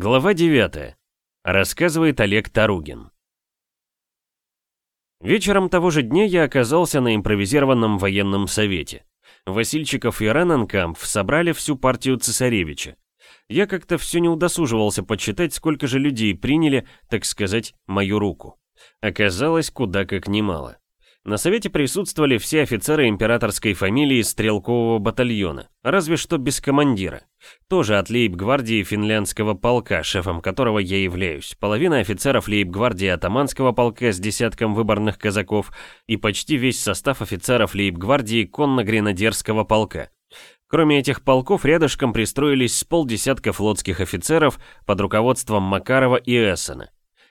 Глава 9. Рассказывает Олег Таругин. Вечером того же дня я оказался на импровизированном военном совете. Васильчиков и Рененкамп собрали всю партию цесаревича. Я как-то все не удосуживался подсчитать, сколько же людей приняли, так сказать, мою руку. Оказалось, куда как немало. На совете присутствовали все офицеры императорской фамилии стрелкового батальона, разве что без командира. Тоже от лейб-гвардии финляндского полка, шефом которого я являюсь, половина офицеров лейб-гвардии атаманского полка с десятком выборных казаков и почти весь состав офицеров лейб-гвардии конно-гренадерского полка. Кроме этих полков, рядышком пристроились с полдесятка флотских офицеров под руководством Макарова и Эссена.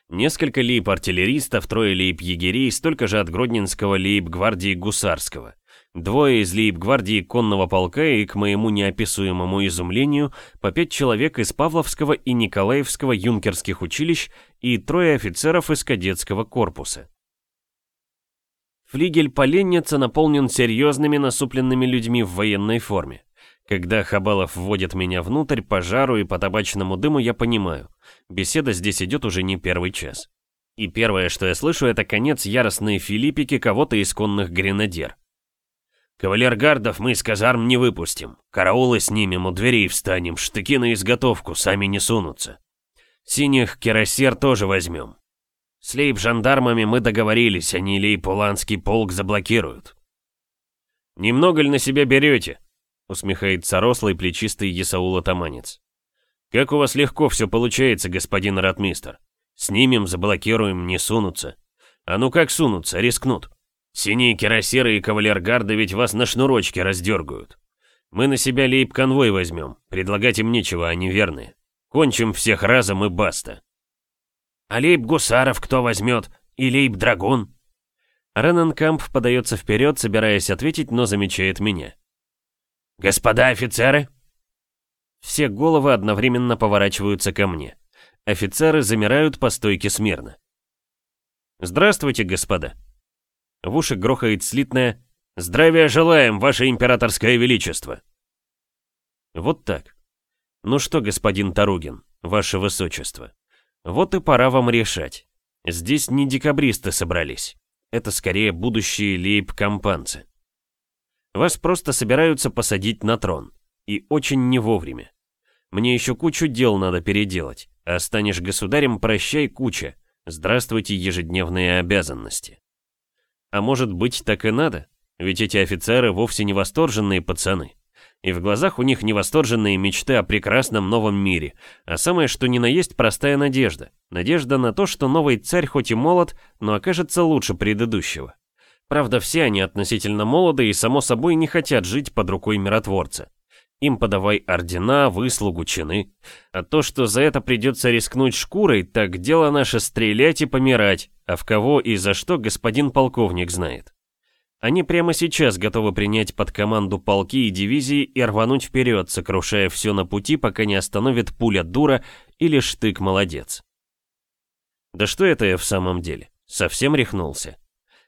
Несколько лейб-артиллеристов, трое лейб-егерей, столько же от Гродненского лейб-гвардии гусарского. Двое из лейб-гвардии конного полка и, к моему неописуемому изумлению, по пять человек из Павловского и Николаевского юнкерских училищ и трое офицеров из кадетского корпуса. Флигель поленница наполнен серьезными насупленными людьми в военной форме. Когда Хабалов вводит меня внутрь, по жару и по табачному дыму, я понимаю. Беседа здесь идет уже не первый час. И первое, что я слышу, это конец яростной филиппики кого-то из конных гренадер. «Кавалергардов мы из казарм не выпустим. Караулы снимем, у дверей встанем, штыки на изготовку, сами не сунутся. Синих кирасер тоже возьмем. С лейб-жандармами мы договорились, они лейб-уланский полк заблокируют». «Немного ли на себя берете?» Усмехается рослый плечистый Есаул-атаманец. «Как у вас легко все получается, господин ратмистер. Снимем, заблокируем, не сунутся. А ну как сунутся, рискнут. Синие кирасеры и кавалергарды ведь вас на шнурочке раздергают. Мы на себя лейб-конвой возьмем, предлагать им нечего, они верные. Кончим всех разом и баста». «А лейб-гусаров кто возьмет? И лейб-драгун?» Рененкамп подается вперед, собираясь ответить, но замечает меня. «Господа офицеры!» Все головы одновременно поворачиваются ко мне. Офицеры замирают по стойке смирно. «Здравствуйте, господа!» В уши грохает слитное «Здравия желаем, ваше императорское величество!» Вот так. Ну что, господин Таругин, ваше высочество, вот и пора вам решать. Здесь не декабристы собрались. Это скорее будущие лейб-компанцы. Вас просто собираются посадить на трон. И очень не вовремя. Мне еще кучу дел надо переделать. А станешь государем, прощай куча. Здравствуйте, ежедневные обязанности. А может быть, так и надо? Ведь эти офицеры вовсе не восторженные пацаны. И в глазах у них невосторженные мечты о прекрасном новом мире. А самое что ни на есть простая надежда. Надежда на то, что новый царь хоть и молод, но окажется лучше предыдущего. Правда, все они относительно молоды и, само собой, не хотят жить под рукой миротворца. Им подавай ордена, выслугу, чины. А то, что за это придется рискнуть шкурой, так дело наше стрелять и помирать, а в кого и за что господин полковник знает. Они прямо сейчас готовы принять под команду полки и дивизии и рвануть вперед, сокрушая все на пути, пока не остановит пуля дура или штык молодец. Да что это я в самом деле? Совсем рехнулся.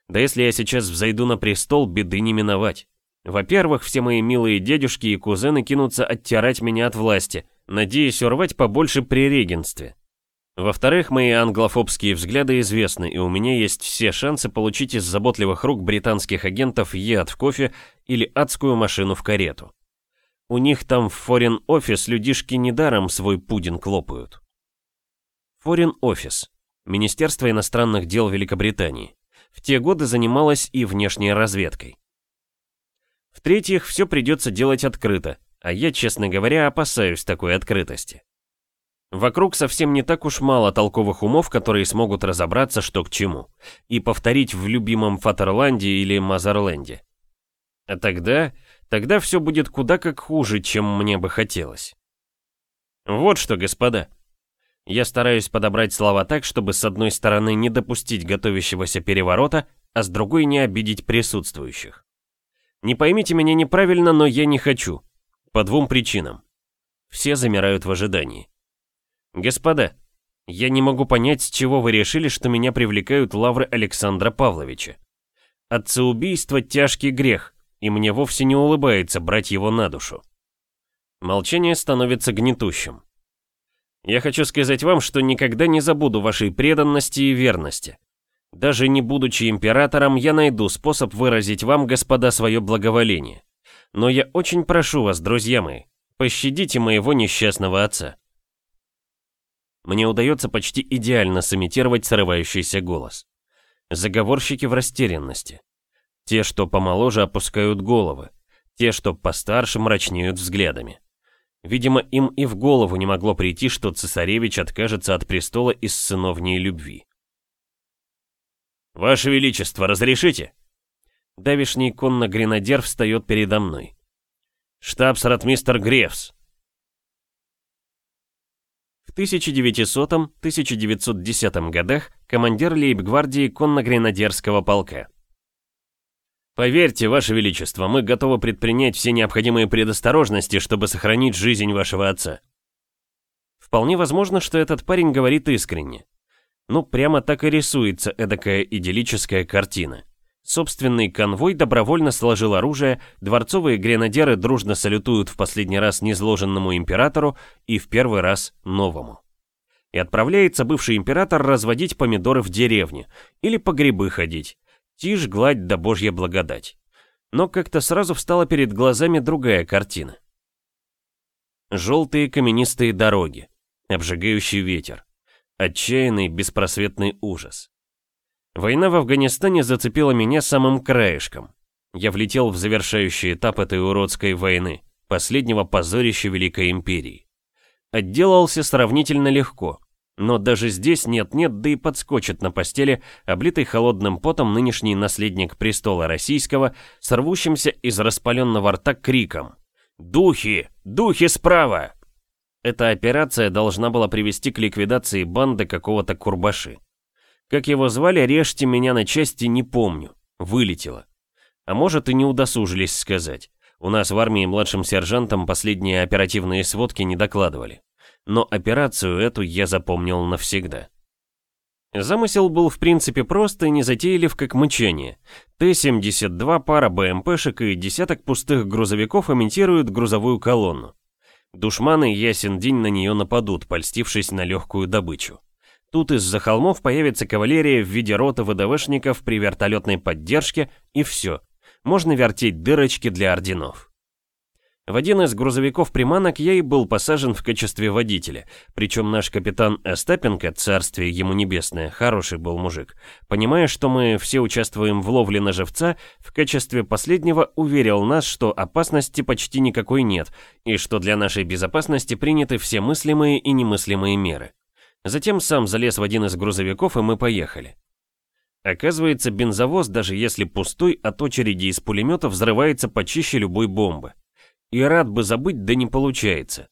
Да если я сейчас взойду на престол, беды не миновать. Во-первых, все мои милые дедушки и кузены кинутся оттирать меня от власти, надеясь урвать побольше при регенстве. Во-вторых, мои англофобские взгляды известны, и у меня есть все шансы получить из заботливых рук британских агентов яд в кофе или адскую машину в карету. У них там в Foreign Office людишки недаром свой пудинг лопают. Foreign Office. Министерство иностранных дел Великобритании в те годы занималась и внешней разведкой. В-третьих, все придется делать открыто, а я, честно говоря, опасаюсь такой открытости. Вокруг совсем не так уж мало толковых умов, которые смогут разобраться, что к чему, и повторить в любимом Фатерланде или Мазерленде. А тогда, тогда все будет куда как хуже, чем мне бы хотелось. Вот что, господа, я стараюсь подобрать слова так, чтобы с одной стороны не допустить готовящегося переворота, а с другой не обидеть присутствующих. Не поймите меня неправильно, но я не хочу. По двум причинам. Все замирают в ожидании. Господа, я не могу понять, с чего вы решили, что меня привлекают лавры Александра Павловича. Отцеубийство – тяжкий грех, и мне вовсе не улыбается брать его на душу. Молчание становится гнетущим. Я хочу сказать вам, что никогда не забуду вашей преданности и верности. Даже не будучи императором, я найду способ выразить вам, господа, свое благоволение. Но я очень прошу вас, друзья мои, пощадите моего несчастного отца. Мне удается почти идеально сымитировать срывающийся голос. Заговорщики в растерянности. Те, что помоложе, опускают головы. Те, что постарше, мрачнеют взглядами. Видимо, им и в голову не могло прийти, что цесаревич откажется от престола из сыновней любви. «Ваше Величество, разрешите?» Давишний конно-гренадер встает передо мной. «Штабс-ротмистер Грефс». В 1900-1910 годах командир лейб-гвардии конно-гренадерского полка. Поверьте, Ваше Величество, мы готовы предпринять все необходимые предосторожности, чтобы сохранить жизнь вашего отца. Вполне возможно, что этот парень говорит искренне. Ну, прямо так и рисуется эдакая идиллическая картина. Собственный конвой добровольно сложил оружие, дворцовые гренадеры дружно салютуют в последний раз незложенному императору и в первый раз новому. И отправляется бывший император разводить помидоры в деревне или по грибы ходить. Тишь, гладь да божья благодать. Но как-то сразу встала перед глазами другая картина. Желтые каменистые дороги, обжигающий ветер, Отчаянный, беспросветный ужас. Война в Афганистане зацепила меня самым краешком. Я влетел в завершающий этап этой уродской войны, последнего позорища Великой Империи. Отделался сравнительно легко, но даже здесь нет-нет, да и подскочит на постели, облитый холодным потом нынешний наследник престола российского, сорвущимся из распаленного рта криком «Духи! Духи справа!» Эта операция должна была привести к ликвидации банды какого-то Курбаши. Как его звали, режьте меня на части, не помню. Вылетело. А может и не удосужились сказать. У нас в армии младшим сержантам последние оперативные сводки не докладывали. Но операцию эту я запомнил навсегда. Замысел был в принципе прост и незатейлив как мычание. Т-72, пара БМПшек и десяток пустых грузовиков имитируют грузовую колонну. Душманы ясен день на нее нападут, польстившись на легкую добычу. Тут из-за холмов появится кавалерия в виде роты ВДВшников при вертолетной поддержке, и все. Можно вертеть дырочки для орденов. В один из грузовиков-приманок я и был посажен в качестве водителя, причем наш капитан Остапенко, царствие ему небесное, хороший был мужик, понимая, что мы все участвуем в ловле на живца, в качестве последнего уверил нас, что опасности почти никакой нет, и что для нашей безопасности приняты все мыслимые и немыслимые меры. Затем сам залез в один из грузовиков, и мы поехали. Оказывается, бензовоз, даже если пустой, от очереди из пулемета взрывается почище любой бомбы. И рад бы забыть, да не получается.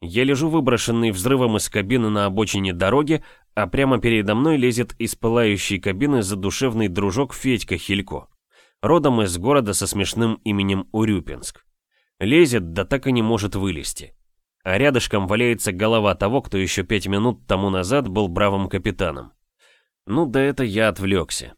Я лежу выброшенный взрывом из кабины на обочине дороги, а прямо передо мной лезет из пылающей кабины задушевный дружок Федька Хилько. Родом из города со смешным именем Урюпинск. Лезет, да так и не может вылезти. А рядышком валяется голова того, кто еще пять минут тому назад был бравым капитаном. Ну да это я отвлекся.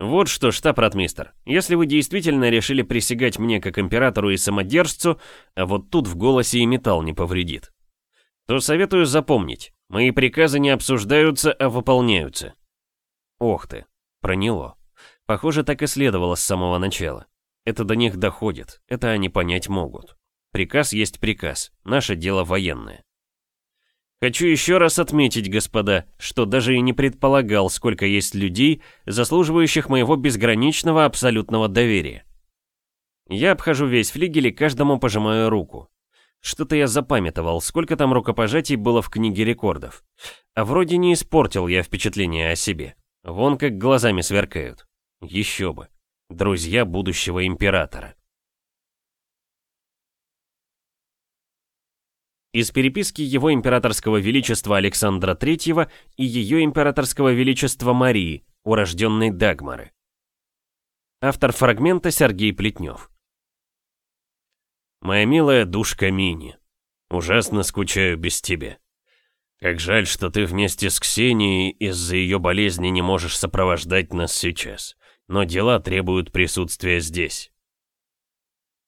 Вот что, штаб-ротмистер, если вы действительно решили присягать мне как императору и самодержцу, а вот тут в голосе и металл не повредит, то советую запомнить, мои приказы не обсуждаются, а выполняются. Ох ты, проняло. Похоже, так и следовало с самого начала. Это до них доходит, это они понять могут. Приказ есть приказ, наше дело военное. Хочу еще раз отметить, господа, что даже и не предполагал, сколько есть людей, заслуживающих моего безграничного абсолютного доверия. Я обхожу весь флигель и каждому пожимаю руку. Что-то я запамятовал, сколько там рукопожатий было в книге рекордов. А вроде не испортил я впечатление о себе. Вон как глазами сверкают. Еще бы. Друзья будущего императора. Из переписки его императорского величества Александра III и ее императорского величества Марии, урожденной Дагмары. Автор фрагмента Сергей Плетнев. «Моя милая душка Мини, ужасно скучаю без тебя. Как жаль, что ты вместе с Ксенией из-за ее болезни не можешь сопровождать нас сейчас, но дела требуют присутствия здесь».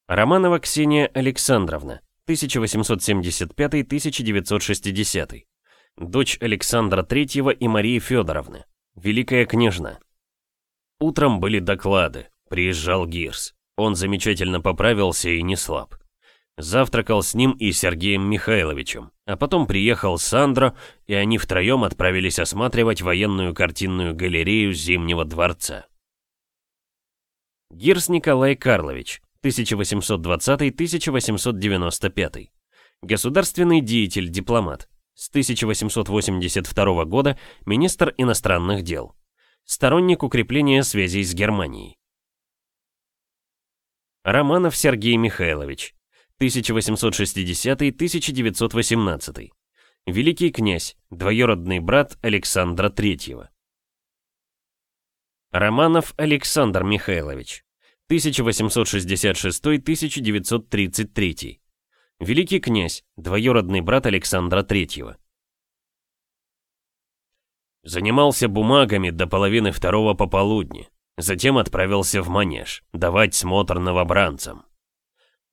Романова Ксения Александровна, 1875-1960. Дочь Александра III и Марии Федоровны. Великая княжна. Утром были доклады. Приезжал Гирс. Он замечательно поправился и не слаб. Завтракал с ним и Сергеем Михайловичем, а потом приехал Сандро, и они втроем отправились осматривать военную картинную галерею Зимнего дворца. Гирс Николай Карлович, 1820-1895. Государственный деятель, дипломат. С 1882 года министр иностранных дел. Сторонник укрепления связей с Германией. Романов Сергей Михайлович, 1860-1918. Великий князь, двоюродный брат Александра III. Романов Александр Михайлович, 1866-1933. Великий князь, двоюродный брат Александра III. Занимался бумагами до половины второго пополудни. Затем отправился в манеж, давать смотр новобранцам.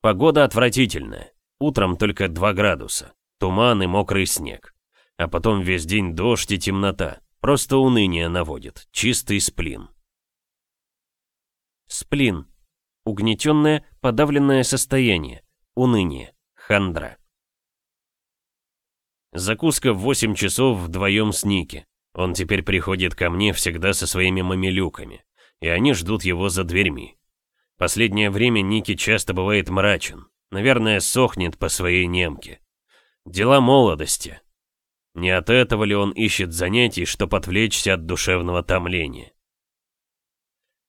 Погода отвратительная. Утром только 2 градуса. Туман и мокрый снег. А потом весь день дождь и темнота. Просто уныние наводит. Чистый сплин. Сплин. Угнетенное, подавленное состояние. Уныние. Хандра. Закуска в 8 часов вдвоем с Ники. Он теперь приходит ко мне всегда со своими мамилюками и они ждут его за дверьми. Последнее время Ники часто бывает мрачен. Наверное, сохнет по своей немке. Дела молодости. Не от этого ли он ищет занятий, чтобы отвлечься от душевного томления?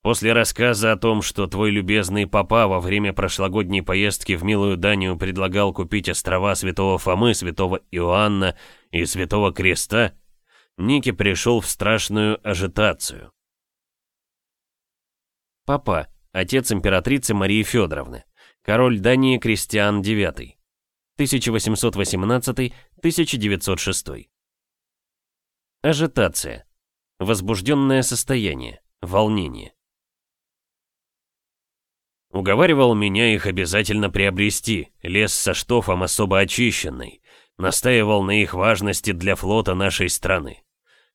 После рассказа о том, что твой любезный папа во время прошлогодней поездки в Милую Данию предлагал купить острова Святого Фомы, Святого Иоанна и Святого Креста, Ники пришел в страшную ажитацию. Папа, отец императрицы Марии Федоровны, король Дании Кристиан IX, 1818-1906. Ажитация. Возбужденное состояние, волнение. Уговаривал меня их обязательно приобрести, лес со штофом особо очищенный, настаивал на их важности для флота нашей страны.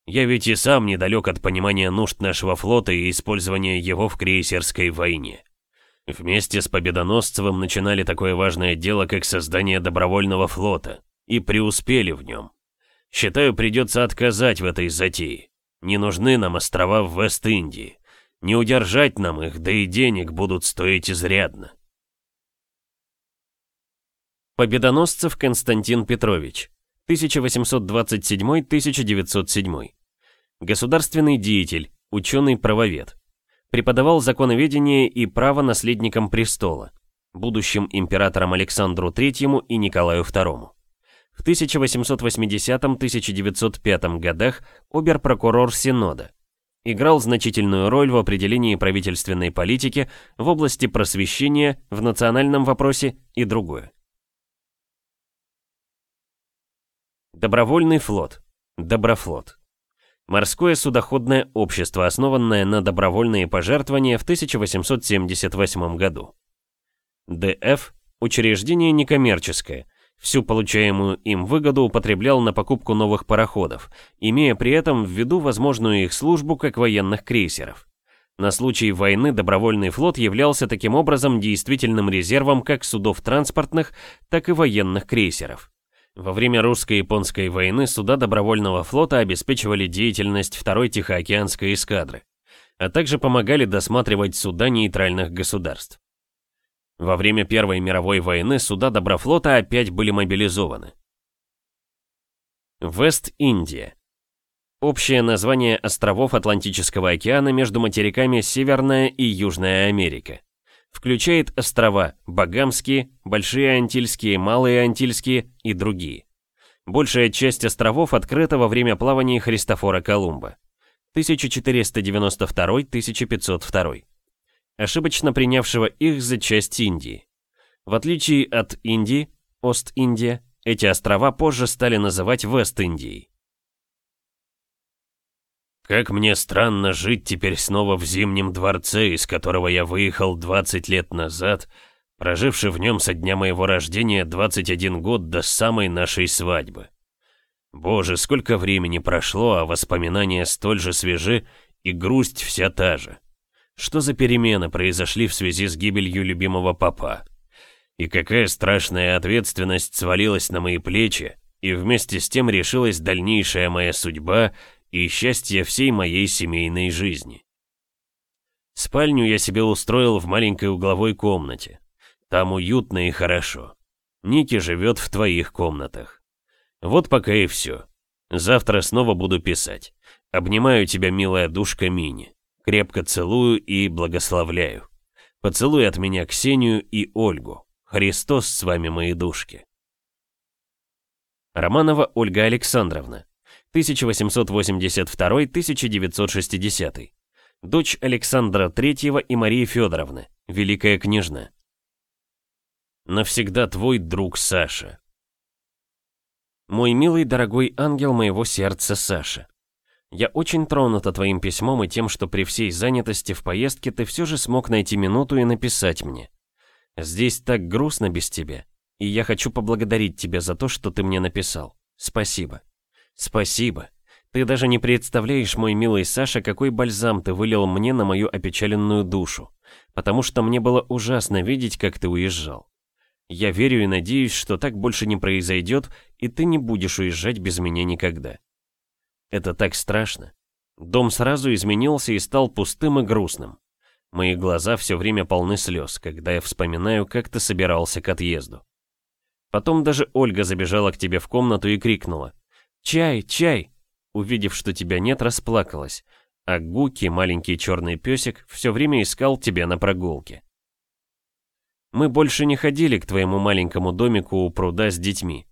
Я ведь и сам недалек от понимания нужд нашего флота и использования его в крейсерской войне. Вместе с Победоносцевым начинали такое важное дело, как создание добровольного флота, и преуспели в нем. Считаю, придется отказать в этой затее. Не нужны нам острова в Вест-Индии. Не удержать нам их, да и денег будут стоить изрядно. Победоносцев Константин Петрович, 1827-1907. Государственный деятель, ученый-правовед. Преподавал законоведение и право наследникам престола, будущим императорам Александру III и Николаю II. В 1880-1905 годах обер-прокурор Синода. Играл значительную роль в определении правительственной политики в области просвещения, в национальном вопросе и другое. Добровольный флот. Доброфлот. Морское судоходное общество, основанное на добровольные пожертвования в 1878 году. ДФ – учреждение некоммерческое, всю получаемую им выгоду употреблял на покупку новых пароходов, имея при этом в виду возможную их службу как военных крейсеров. На случай войны добровольный флот являлся таким образом действительным резервом как судов транспортных, так и военных крейсеров. Во время русско-японской войны суда добровольного флота обеспечивали деятельность второй Тихоокеанской эскадры, а также помогали досматривать суда нейтральных государств. Во время Первой мировой войны суда Доброфлота опять были мобилизованы. Вест-Индия. Общее название островов Атлантического океана между материками Северная и Южная Америка включает острова Багамские, Большие Антильские, Малые Антильские и другие. Большая часть островов открыта во время плавания Христофора Колумба. 1492-1502. Ошибочно принявшего их за часть Индии. В отличие от Индии, Ост-Индия, эти острова позже стали называть Вест-Индией. Как мне странно жить теперь снова в Зимнем дворце, из которого я выехал 20 лет назад, проживший в нем со дня моего рождения 21 год до самой нашей свадьбы. Боже, сколько времени прошло, а воспоминания столь же свежи, и грусть вся та же. Что за перемены произошли в связи с гибелью любимого папа? И какая страшная ответственность свалилась на мои плечи, и вместе с тем решилась дальнейшая моя судьба и счастье всей моей семейной жизни. Спальню я себе устроил в маленькой угловой комнате. Там уютно и хорошо. Ники живет в твоих комнатах. Вот пока и все. Завтра снова буду писать. Обнимаю тебя, милая душка Мини. Крепко целую и благословляю. Поцелуй от меня Ксению и Ольгу. Христос с вами, мои душки. Романова Ольга Александровна. 1882-1960. Дочь Александра III и Марии Федоровны. Великая княжна. Навсегда твой друг Саша. Мой милый дорогой ангел моего сердца Саша. Я очень тронута твоим письмом и тем, что при всей занятости в поездке ты все же смог найти минуту и написать мне. Здесь так грустно без тебя, и я хочу поблагодарить тебя за то, что ты мне написал. Спасибо. Спасибо. Ты даже не представляешь, мой милый Саша, какой бальзам ты вылил мне на мою опечаленную душу, потому что мне было ужасно видеть, как ты уезжал. Я верю и надеюсь, что так больше не произойдет, и ты не будешь уезжать без меня никогда. Это так страшно. Дом сразу изменился и стал пустым и грустным. Мои глаза все время полны слез, когда я вспоминаю, как ты собирался к отъезду. Потом даже Ольга забежала к тебе в комнату и крикнула. «Чай, чай!» Увидев, что тебя нет, расплакалась. А Гуки, маленький черный песик, все время искал тебя на прогулке. Мы больше не ходили к твоему маленькому домику у пруда с детьми.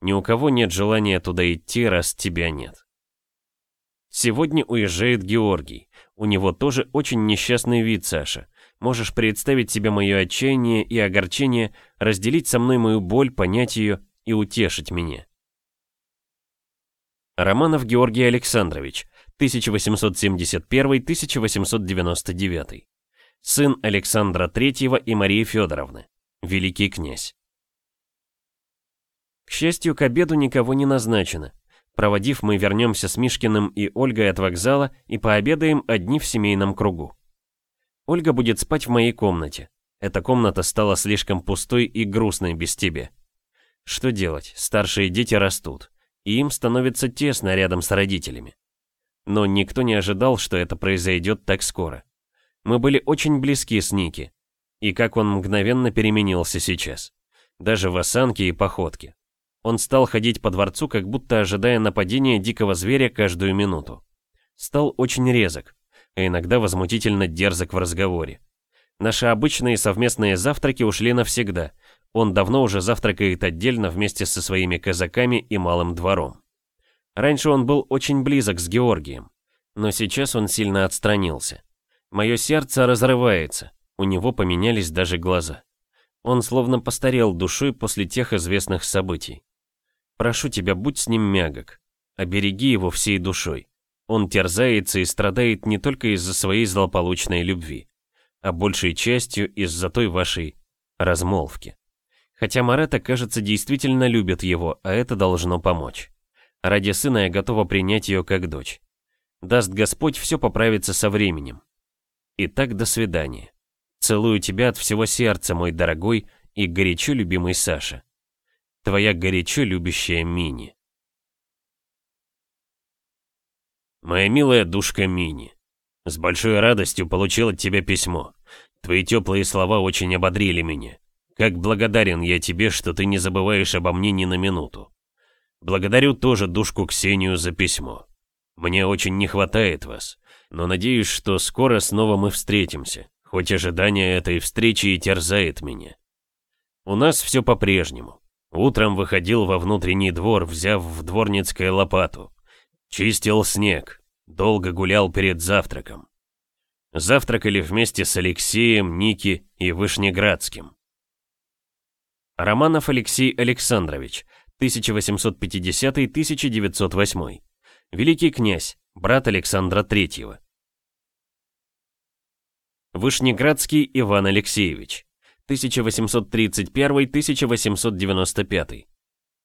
Ни у кого нет желания туда идти, раз тебя нет. Сегодня уезжает Георгий. У него тоже очень несчастный вид, Саша. Можешь представить себе мое отчаяние и огорчение, разделить со мной мою боль, понять ее и утешить меня. Романов Георгий Александрович, 1871-1899. Сын Александра III и Марии Федоровны. Великий князь. К счастью, к обеду никого не назначено. Проводив, мы вернемся с Мишкиным и Ольгой от вокзала и пообедаем одни в семейном кругу. Ольга будет спать в моей комнате. Эта комната стала слишком пустой и грустной без тебя. Что делать? Старшие дети растут, и им становится тесно рядом с родителями. Но никто не ожидал, что это произойдет так скоро. Мы были очень близки с Ники. И как он мгновенно переменился сейчас. Даже в осанке и походке. Он стал ходить по дворцу, как будто ожидая нападения дикого зверя каждую минуту. Стал очень резок, а иногда возмутительно дерзок в разговоре. Наши обычные совместные завтраки ушли навсегда. Он давно уже завтракает отдельно вместе со своими казаками и малым двором. Раньше он был очень близок с Георгием, но сейчас он сильно отстранился. Мое сердце разрывается, у него поменялись даже глаза. Он словно постарел душой после тех известных событий. Прошу тебя, будь с ним мягок, обереги его всей душой. Он терзается и страдает не только из-за своей злополучной любви, а большей частью из-за той вашей размолвки. Хотя Марета, кажется, действительно любит его, а это должно помочь. Ради сына я готова принять ее как дочь. Даст Господь, все поправится со временем. Итак, до свидания. Целую тебя от всего сердца, мой дорогой и горячо любимый Саша. Твоя горячо любящая Мини. Моя милая душка Мини, с большой радостью получил от тебя письмо. Твои теплые слова очень ободрили меня. Как благодарен я тебе, что ты не забываешь обо мне ни на минуту. Благодарю тоже душку Ксению за письмо. Мне очень не хватает вас, но надеюсь, что скоро снова мы встретимся, хоть ожидание этой встречи и терзает меня. У нас все по-прежнему. Утром выходил во внутренний двор, взяв в дворницкое лопату. Чистил снег, долго гулял перед завтраком. Завтракали вместе с Алексеем, Ники и Вышнеградским. Романов Алексей Александрович, 1850-1908. Великий князь, брат Александра III. Вышнеградский Иван Алексеевич, 1831-1895.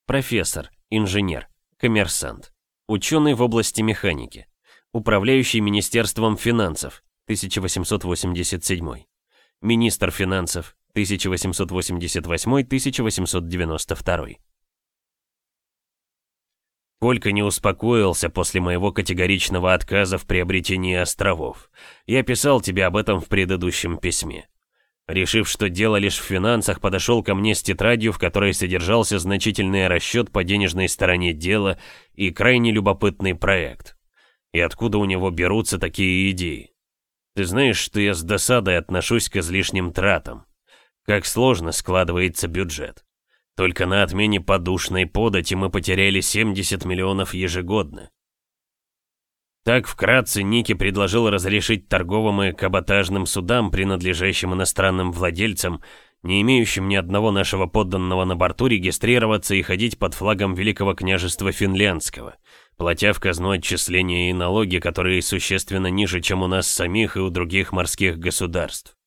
Профессор, инженер, коммерсант. Ученый в области механики. Управляющий Министерством финансов, 1887. Министр финансов, 1888-1892. Колька не успокоился после моего категоричного отказа в приобретении островов. Я писал тебе об этом в предыдущем письме. Решив, что дело лишь в финансах, подошел ко мне с тетрадью, в которой содержался значительный расчет по денежной стороне дела и крайне любопытный проект. И откуда у него берутся такие идеи? Ты знаешь, что я с досадой отношусь к излишним тратам. Как сложно складывается бюджет. Только на отмене подушной подати мы потеряли 70 миллионов ежегодно. Так вкратце Ники предложил разрешить торговым и каботажным судам, принадлежащим иностранным владельцам, не имеющим ни одного нашего подданного на борту, регистрироваться и ходить под флагом Великого княжества Финляндского, платя в казну отчисления и налоги, которые существенно ниже, чем у нас самих и у других морских государств.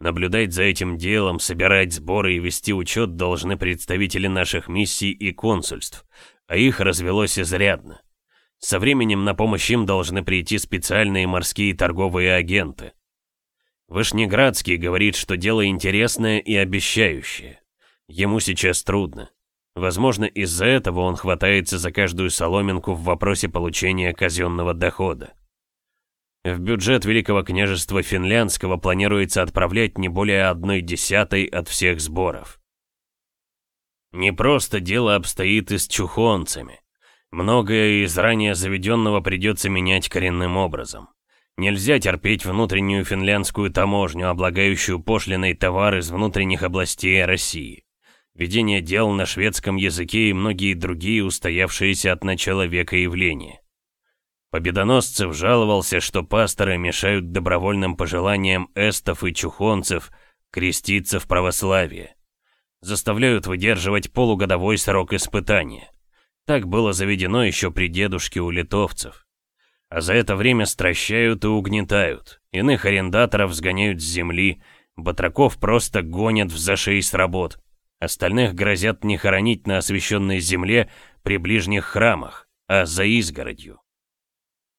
Наблюдать за этим делом, собирать сборы и вести учет должны представители наших миссий и консульств, а их развелось изрядно. Со временем на помощь им должны прийти специальные морские торговые агенты. Вышнеградский говорит, что дело интересное и обещающее. Ему сейчас трудно. Возможно, из-за этого он хватается за каждую соломинку в вопросе получения казенного дохода. В бюджет Великого княжества Финляндского планируется отправлять не более одной десятой от всех сборов. Не просто дело обстоит и с чухонцами. Многое из ранее заведенного придется менять коренным образом. Нельзя терпеть внутреннюю финляндскую таможню, облагающую пошлиной товар из внутренних областей России. Ведение дел на шведском языке и многие другие устоявшиеся от начала века явления. Победоносцев жаловался, что пасторы мешают добровольным пожеланиям эстов и чухонцев креститься в православие. Заставляют выдерживать полугодовой срок испытания. Так было заведено еще при дедушке у литовцев. А за это время стращают и угнетают. Иных арендаторов сгоняют с земли, батраков просто гонят в зашей с работ. Остальных грозят не хоронить на освященной земле при ближних храмах, а за изгородью.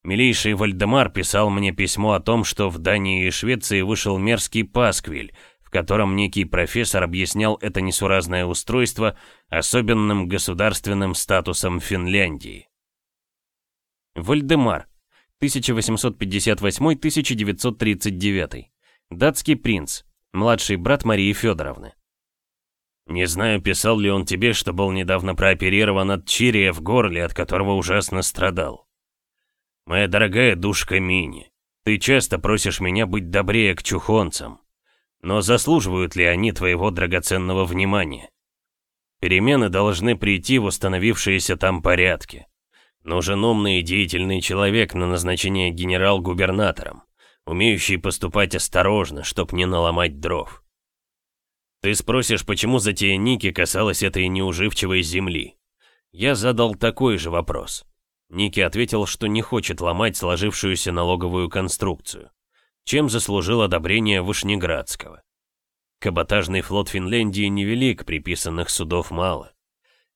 Милейший Вальдемар писал мне письмо о том, что в Дании и Швеции вышел мерзкий пасквиль, в котором некий профессор объяснял это несуразное устройство особенным государственным статусом Финляндии. Вальдемар, 1858-1939, датский принц, младший брат Марии Федоровны. Не знаю, писал ли он тебе, что был недавно прооперирован от чирия в горле, от которого ужасно страдал. «Моя дорогая душка Мини, ты часто просишь меня быть добрее к чухонцам. Но заслуживают ли они твоего драгоценного внимания? Перемены должны прийти в установившиеся там порядки. Нужен умный и деятельный человек на назначение генерал-губернатором, умеющий поступать осторожно, чтоб не наломать дров. Ты спросишь, почему затея Ники касалась этой неуживчивой земли. Я задал такой же вопрос. Ники ответил, что не хочет ломать сложившуюся налоговую конструкцию, чем заслужил одобрение Вышнеградского. Каботажный флот Финляндии невелик, приписанных судов мало.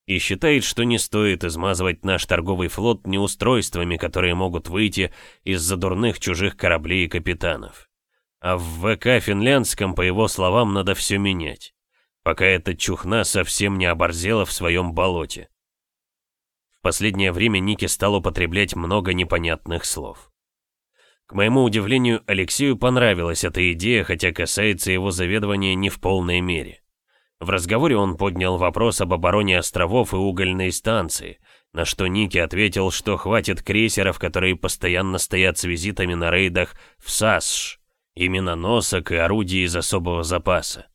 И считает, что не стоит измазывать наш торговый флот неустройствами, которые могут выйти из-за дурных чужих кораблей и капитанов. А в ВК финляндском, по его словам, надо все менять, пока эта чухна совсем не оборзела в своем болоте последнее время Ники стал употреблять много непонятных слов. К моему удивлению, Алексею понравилась эта идея, хотя касается его заведования не в полной мере. В разговоре он поднял вопрос об обороне островов и угольной станции, на что Ники ответил, что хватит крейсеров, которые постоянно стоят с визитами на рейдах в САСШ, именно носок и орудий из особого запаса.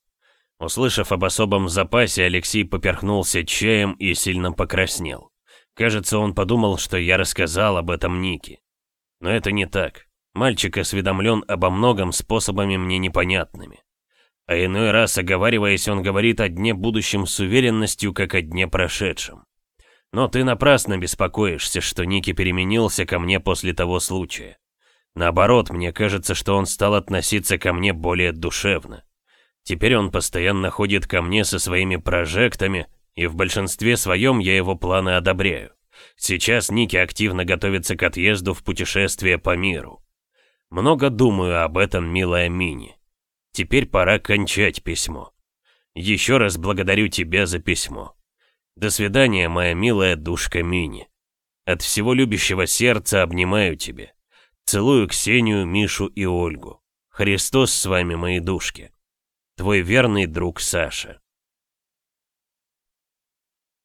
Услышав об особом запасе, Алексей поперхнулся чаем и сильно покраснел. Кажется, он подумал, что я рассказал об этом Нике. Но это не так. Мальчик осведомлен обо многом способами мне непонятными. А иной раз, оговариваясь, он говорит о дне будущем с уверенностью, как о дне прошедшем. Но ты напрасно беспокоишься, что Ники переменился ко мне после того случая. Наоборот, мне кажется, что он стал относиться ко мне более душевно. Теперь он постоянно ходит ко мне со своими прожектами, и в большинстве своем я его планы одобряю. Сейчас Ники активно готовится к отъезду в путешествие по миру. Много думаю об этом, милая Мини. Теперь пора кончать письмо. Еще раз благодарю тебя за письмо. До свидания, моя милая душка Мини. От всего любящего сердца обнимаю тебя. Целую Ксению, Мишу и Ольгу. Христос с вами, мои душки. Твой верный друг Саша.